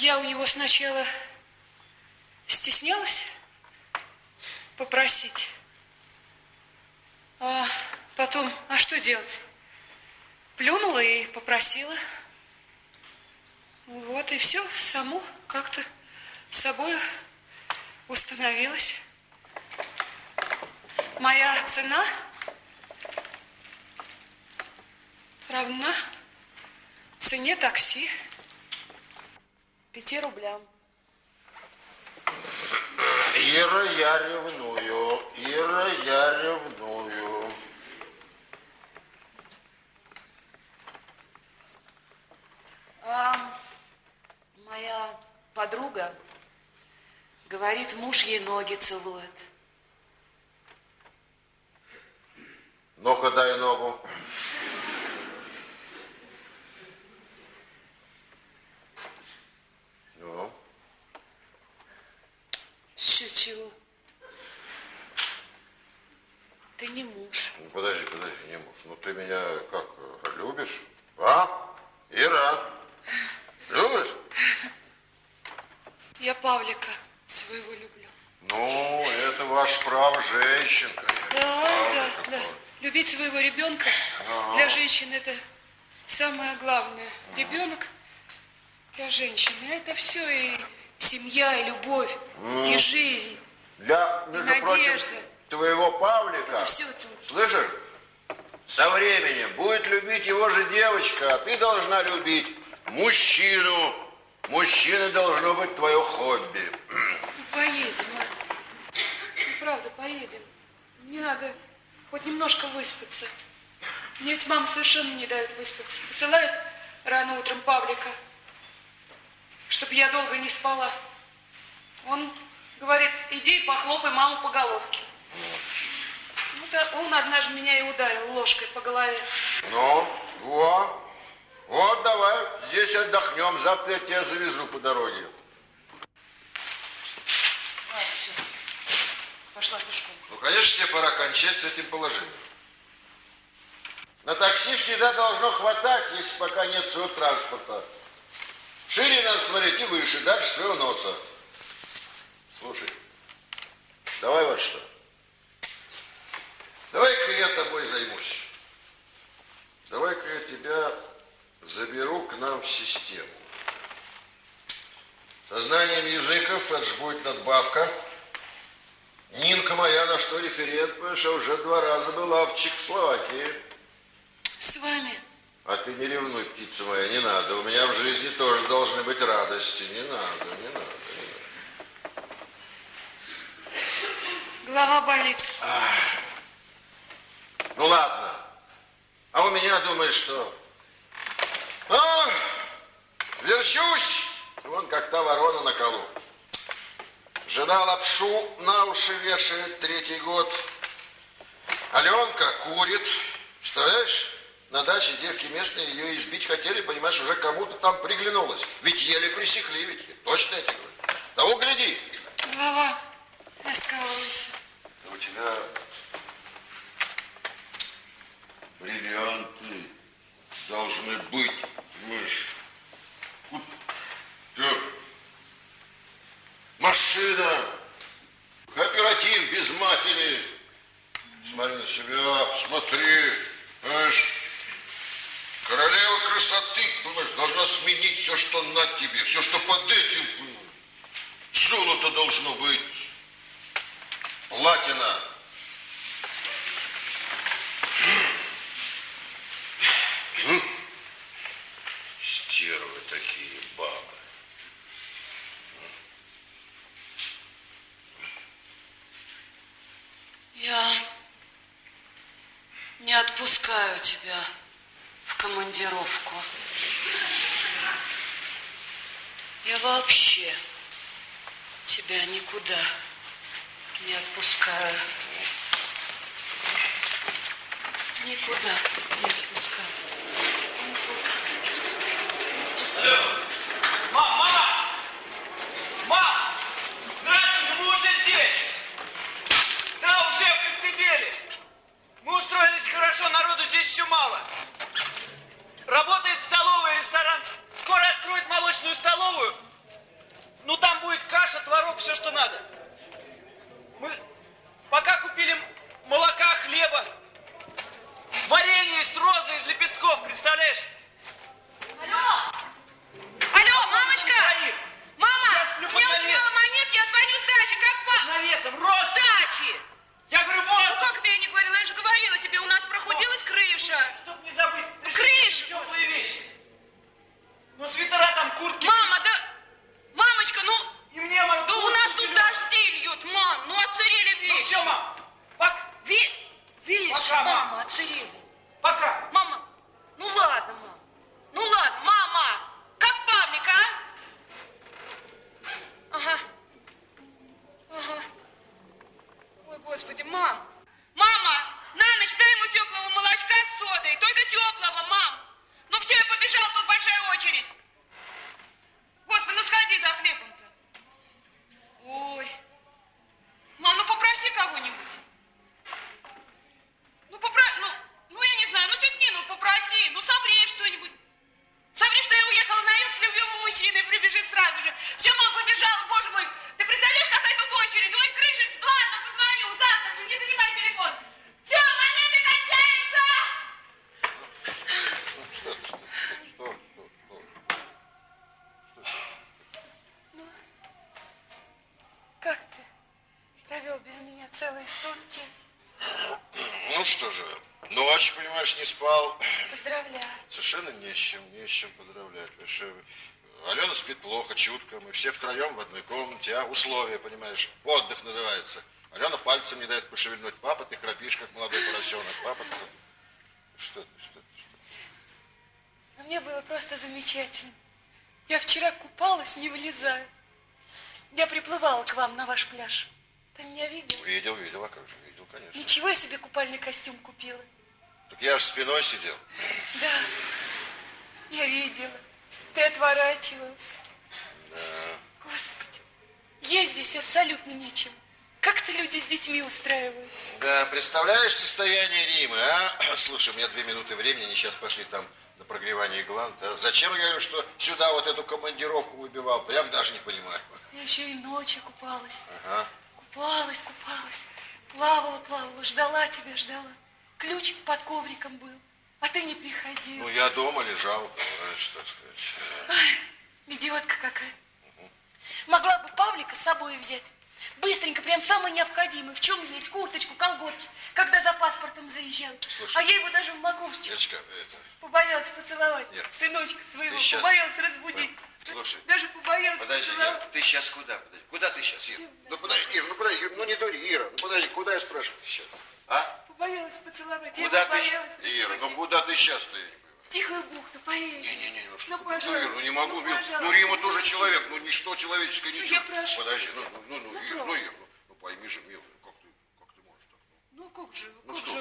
Я у него сначала стеснялась попросить. А потом, а что делать? Плюнула и попросила. Вот и все, само как-то собой установилось. Моя цена равна цене такси пяти рублям. Ира, я ревную. Ира, я ревную. А моя подруга говорит, муж ей ноги целует. Ну-ка, дай ногу. Ну, Еще чего? Ты не муж. ну, подожди, подожди, не муж. Ну ты меня как, любишь? А? Ира, любишь? Я Павлика своего люблю. Ну, это ваш право женщин, конечно. Да, Право да, да. Любить своего ребенка Ага. для женщины это самое главное. Ребенок для женщины это все и семья, и любовь, и жизнь. Для, между прочим, надежда. твоего Павлика, Это все тут. слышишь, со временем будет любить его же девочка, а ты должна любить мужчину. Мужчина должно быть твое хобби. Ну, поедем, а. Ну, правда, поедем. Мне надо хоть немножко выспаться. Мне ведь мама совершенно не дает выспаться. Посылает рано утром Павлика, чтобы я долго не спала. Он говорит, иди и похлопай маму по головке. Ну, да, он однажды меня и ударил ложкой по голове. Ну, во. Вот давай, здесь отдохнем, завтра я тебя завезу по дороге. Ладно, все. Пошла пешком. Ну, конечно, тебе пора кончать с этим положением. На такси всегда должно хватать, если пока нет своего транспорта. Шире надо смотреть и выше, дальше своего носа. Слушай, давай вот что. Давай-ка я тобой займусь. Давай-ка я тебя заберу к нам в систему. Сознанием языков, это ж будет надбавка. Нинка моя на что референт, потому что уже два раза была в Чехословакии. С вами. А ты не ревнуй, птица моя, не надо. У меня в жизни тоже должны быть радости. Не надо, не надо, не надо. Голова болит. Ну ладно. А у меня думаешь, что? А, верчусь, вон как та ворона на колу. Жена лапшу на уши вешает третий год. Аленка курит. Представляешь? На даче девки местные ее избить хотели, понимаешь, уже кому-то там приглянулось. Ведь еле пресекли, ведь. Точно я тебе говорю. Того гляди. Голова раскалывается. У тебя бриллианты должны быть, красоты, понимаешь, должна сменить все, что на тебе, все, что под этим, понимаешь? Золото должно быть. Платина. Стервы такие бабы. Я не отпускаю тебя командировку. Я вообще тебя никуда не отпускаю. Никуда не отпускаю. Мам, крошечную столовую. Ну, там будет каша, творог, все, что надо. Мы пока купили молока, хлеба, варенье из розы, из лепестков, представляешь? Алло! Алло, мама! Господи, мам. Мама, на ночь дай ему теплого молочка с содой. Только теплого, мам. Ну все, я побежал, тут большая очередь. Господи, ну сходи за хлебом-то. Ой. Мам, ну попроси кого-нибудь. Ну, попро... ну, ну, я не знаю, ну, тетя Нину попроси, ну, соври что-нибудь. Соври, что я уехала на юг с любимым мужчиной, прибежит сразу же. Все, мам, побежала, боже мой. Ты представляешь, какая тут очередь? Ой, крыша, ладно, позвоню, завтра же, не занимай телефон. Все, монеты кончаются! Что, что, что, что, что? Как ты провел без меня целые сутки? Ну что же, ночь, понимаешь, не спал. Поздравляю. Совершенно не с чем, не с чем поздравлять. Что Алена спит плохо, чутко. Мы все втроем в одной комнате, а условия, понимаешь, отдых называется. Алена пальцем не дает пошевельнуть. Папа, ты храпишь, как молодой поросенок. Папа, ты... Что ты, что ты, что Но мне было просто замечательно. Я вчера купалась, не вылезая. Я приплывала к вам на ваш пляж. Ты меня видел? ты? Видел, видел, а как же, видел, конечно. Ничего я себе купальный костюм купила. Так я же спиной сидел. Да, я видела. Ты отворачивался. Да. Господи, есть здесь абсолютно нечем. Как-то люди с детьми устраиваются. Да, представляешь состояние Римы, а? Слушай, у меня две минуты времени, они сейчас пошли там на прогревание гланд. а? Зачем я говорю, что сюда вот эту командировку выбивал? Прям даже не понимаю. Я еще и ночью купалась. Ага. Купалась, купалась. Плавала, плавала, ждала тебя, ждала. Ключ под ковриком был, а ты не приходил. Ну, я дома лежал, понимаешь, так сказать. Идиотка какая. Могла бы Павлика с собой взять. Быстренько, прям самое необходимое. В чем есть? Курточку, колготки. Когда за паспортом заезжал. Слушай. А я его даже в макушечку Ирочка, это... побоялась поцеловать. Ир, Сыночка своего. щас- Побоялась разбудить. Слушай, Даже побоялась Подожди. Ир, ты сейчас куда? Подожди, куда ты сейчас, Ир? Ну, подожди, Ир, ну, подожди, ну, не дури, Ира. Ну, подожди, куда я спрашиваю сейчас? А? Побоялась поцеловать. Я Куда ты побоялась. щ- Ира, ну, куда ты сейчас-то? я не понимаю. В Тихую бухту поедем. Не-не-не, ну что Ну, ты, пожалуйста. Ир, ну не могу, Ну, Ир, пожалуйста. ну Рима тоже человек, ну ничто человеческое, Ну, ничего. я прошу. Подожди, ну, ну, ну, ну, Ну, Ир, ну, правда. Ир, ну, ну пойми же, милый, как ты, как ты можешь так, ну? Ну как же, Ну как что же